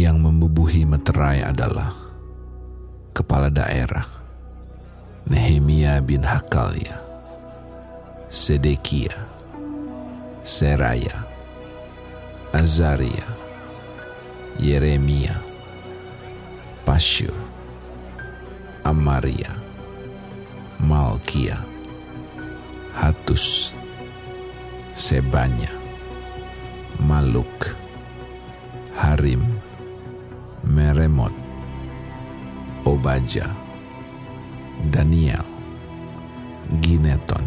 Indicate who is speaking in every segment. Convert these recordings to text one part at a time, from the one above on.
Speaker 1: Yang membubuhi meterai adalah kepala daerah Nehemia bin Hakalia, Sedekia, Seraya, Azaria, Yeremia, Pasyur, Amaria, Malkia, Hatus, Sebanya, Maluk, Harim, Meremot, Obaja, Daniel, Gineton,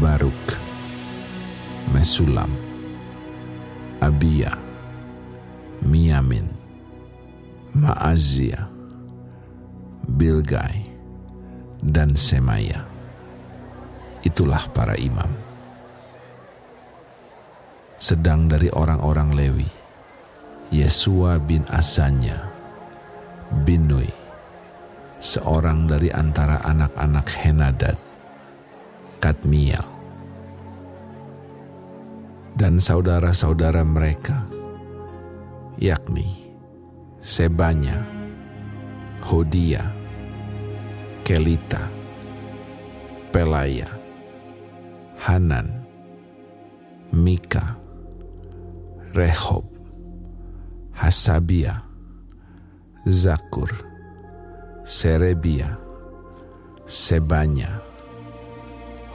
Speaker 1: Baruk, Mesulam, Abia, Miamin, Maazia, Bilgai, dan Semaya. Itulah para imam. Sedang dari orang-orang Lewi, Yesua bin Asanya, bin Nui, seorang dari antara anak-anak Henadad, Kadmiel, dan saudara-saudara mereka, yakni Sebanya, Hodia, Kelita, Pelaya, Hanan, Mika, Rehob, Hasabia, Zakur, Serebia, Sebanya,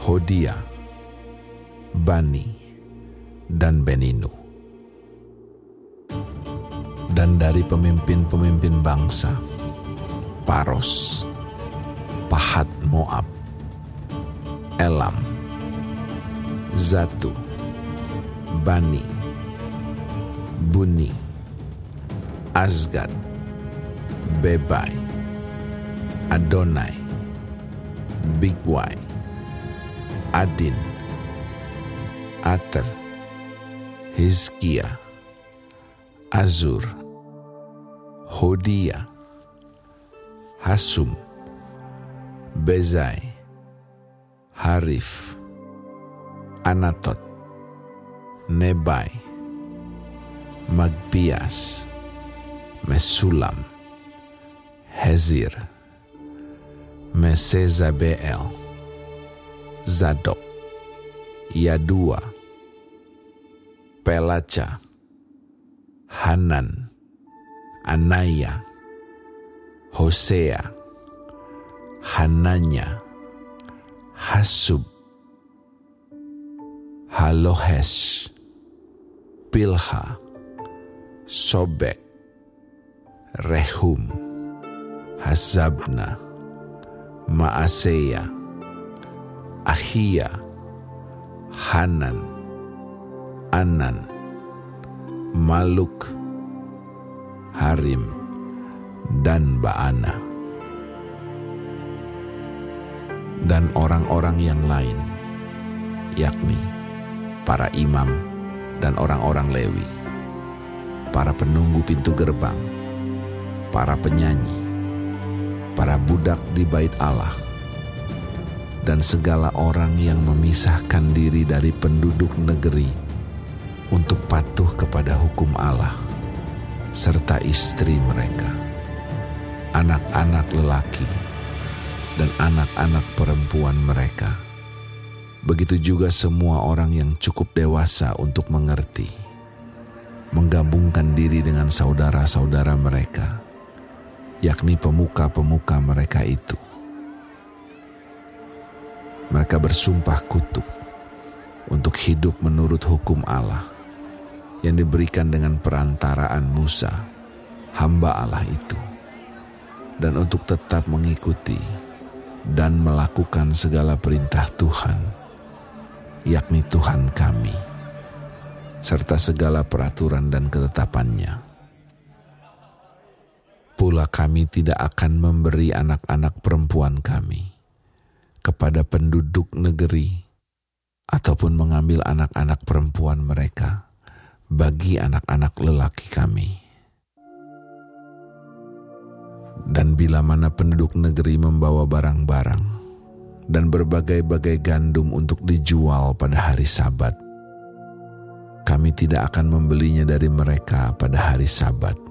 Speaker 1: Hodia, Bani, dan Beninu. Dan dari pemimpin-pemimpin bangsa, Paros, Pahat Moab, Elam, Zatu, Bani, Buni, Azgad, Bebai, Adonai, Bigwai, Adin, Ater, Hizkia, Azur, Hodia, Hasum, Bezai, Harif, Anatot, Nebai, Magpias, Mesulam, Hezir, Mesezabeel, Zadok, Yadua, Pelaca, Hanan, Anaya, Hosea, Hananya, Hasub, Halohes, Pilha, Sobek, Rehum, Hazabna, Maaseya, Ahia, Hanan, Anan, Maluk, Harim, dan Baana. Dan orang-orang yang lain, yakni para imam dan orang-orang Lewi, para penunggu pintu gerbang, para penyanyi, para budak di bait Allah, dan segala orang yang memisahkan diri dari penduduk negeri untuk patuh kepada hukum Allah, serta istri mereka, anak-anak lelaki, dan anak-anak perempuan mereka. Begitu juga semua orang yang cukup dewasa untuk mengerti, menggabungkan diri dengan saudara-saudara mereka, yakni pemuka-pemuka mereka itu. Mereka bersumpah kutuk untuk hidup menurut hukum Allah yang diberikan dengan perantaraan Musa, hamba Allah itu, dan untuk tetap mengikuti dan melakukan segala perintah Tuhan, yakni Tuhan kami, serta segala peraturan dan ketetapannya. Pula kami tidak akan memberi anak-anak perempuan kami kepada penduduk negeri ataupun mengambil anak-anak perempuan mereka bagi anak-anak lelaki kami. Dan bila mana penduduk negeri membawa barang-barang dan berbagai-bagai gandum untuk dijual pada hari Sabat, kami tidak akan membelinya dari mereka pada hari Sabat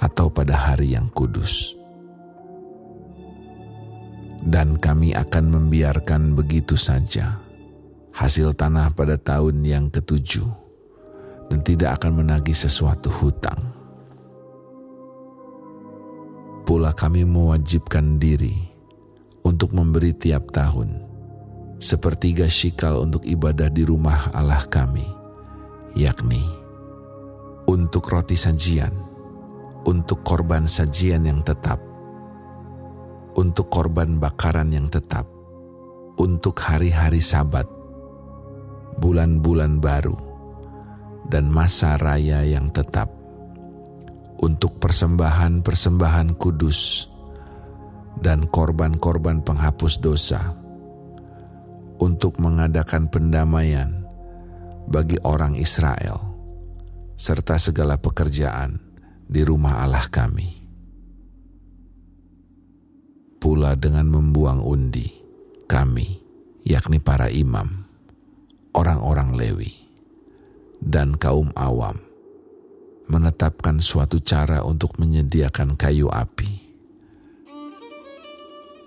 Speaker 1: atau pada hari yang kudus. Dan kami akan membiarkan begitu saja hasil tanah pada tahun yang ketujuh dan tidak akan menagih sesuatu hutang. Pula kami mewajibkan diri untuk memberi tiap tahun sepertiga shikal untuk ibadah di rumah Allah kami, yakni untuk roti sajian, untuk korban sajian yang tetap, untuk korban bakaran yang tetap, untuk hari-hari sabat, bulan-bulan baru, dan masa raya yang tetap, untuk persembahan-persembahan kudus, dan korban-korban penghapus dosa, untuk mengadakan pendamaian bagi orang Israel, serta segala pekerjaan di rumah Allah kami. Pula dengan membuang undi, kami, yakni para imam, orang-orang Lewi, dan kaum awam, menetapkan suatu cara untuk menyediakan kayu api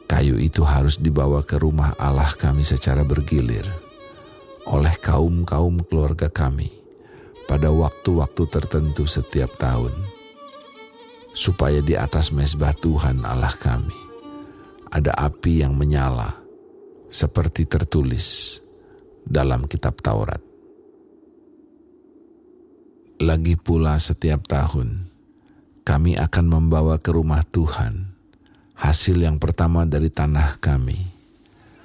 Speaker 1: Kayu itu harus dibawa ke rumah Allah kami secara bergilir oleh kaum-kaum keluarga kami pada waktu-waktu tertentu setiap tahun, supaya di atas mesbah Tuhan Allah kami ada api yang menyala, seperti tertulis dalam Kitab Taurat. Lagi pula, setiap tahun kami akan membawa ke rumah Tuhan hasil yang pertama dari tanah kami,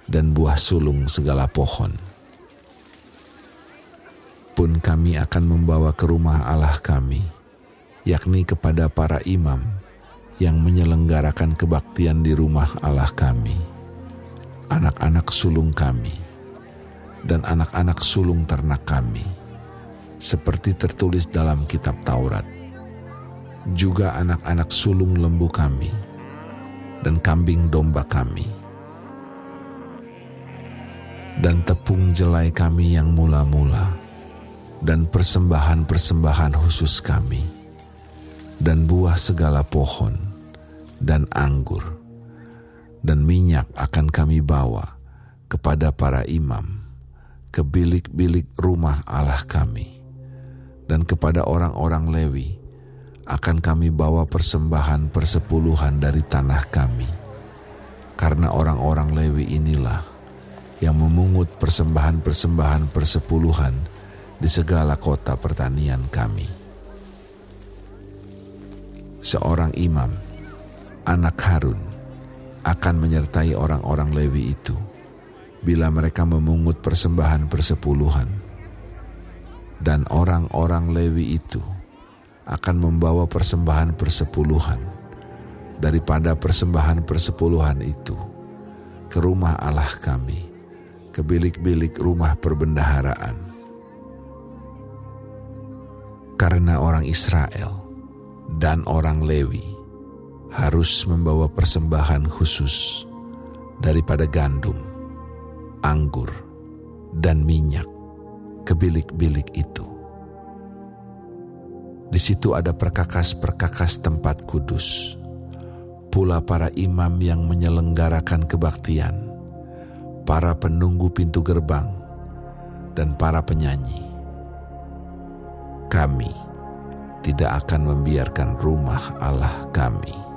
Speaker 1: dan buah sulung segala pohon. Pun kami akan membawa ke rumah Allah kami, yakni kepada para imam yang menyelenggarakan kebaktian di rumah Allah kami, anak-anak sulung kami, dan anak-anak sulung ternak kami, seperti tertulis dalam kitab Taurat. Juga anak-anak sulung lembu kami, dan kambing domba kami. Dan tepung jelai kami yang mula-mula, dan persembahan-persembahan khusus kami, dan buah segala pohon, dan anggur, dan minyak akan kami bawa kepada para imam, ke bilik-bilik rumah Allah kami, dan kepada orang-orang Lewi, akan kami bawa persembahan persepuluhan dari tanah kami. Karena orang-orang Lewi inilah yang memungut persembahan-persembahan persepuluhan di segala kota pertanian kami. Seorang imam, anak Harun, akan menyertai orang-orang Lewi itu bila mereka memungut persembahan persepuluhan. Dan orang-orang Lewi itu akan membawa persembahan persepuluhan daripada persembahan persepuluhan itu ke rumah Allah kami, ke bilik-bilik rumah perbendaharaan. Karena orang Israel dan orang Lewi harus membawa persembahan khusus daripada gandum, anggur, dan minyak ke bilik-bilik itu di situ ada perkakas-perkakas tempat kudus. Pula para imam yang menyelenggarakan kebaktian, para penunggu pintu gerbang, dan para penyanyi. Kami tidak akan membiarkan rumah Allah kami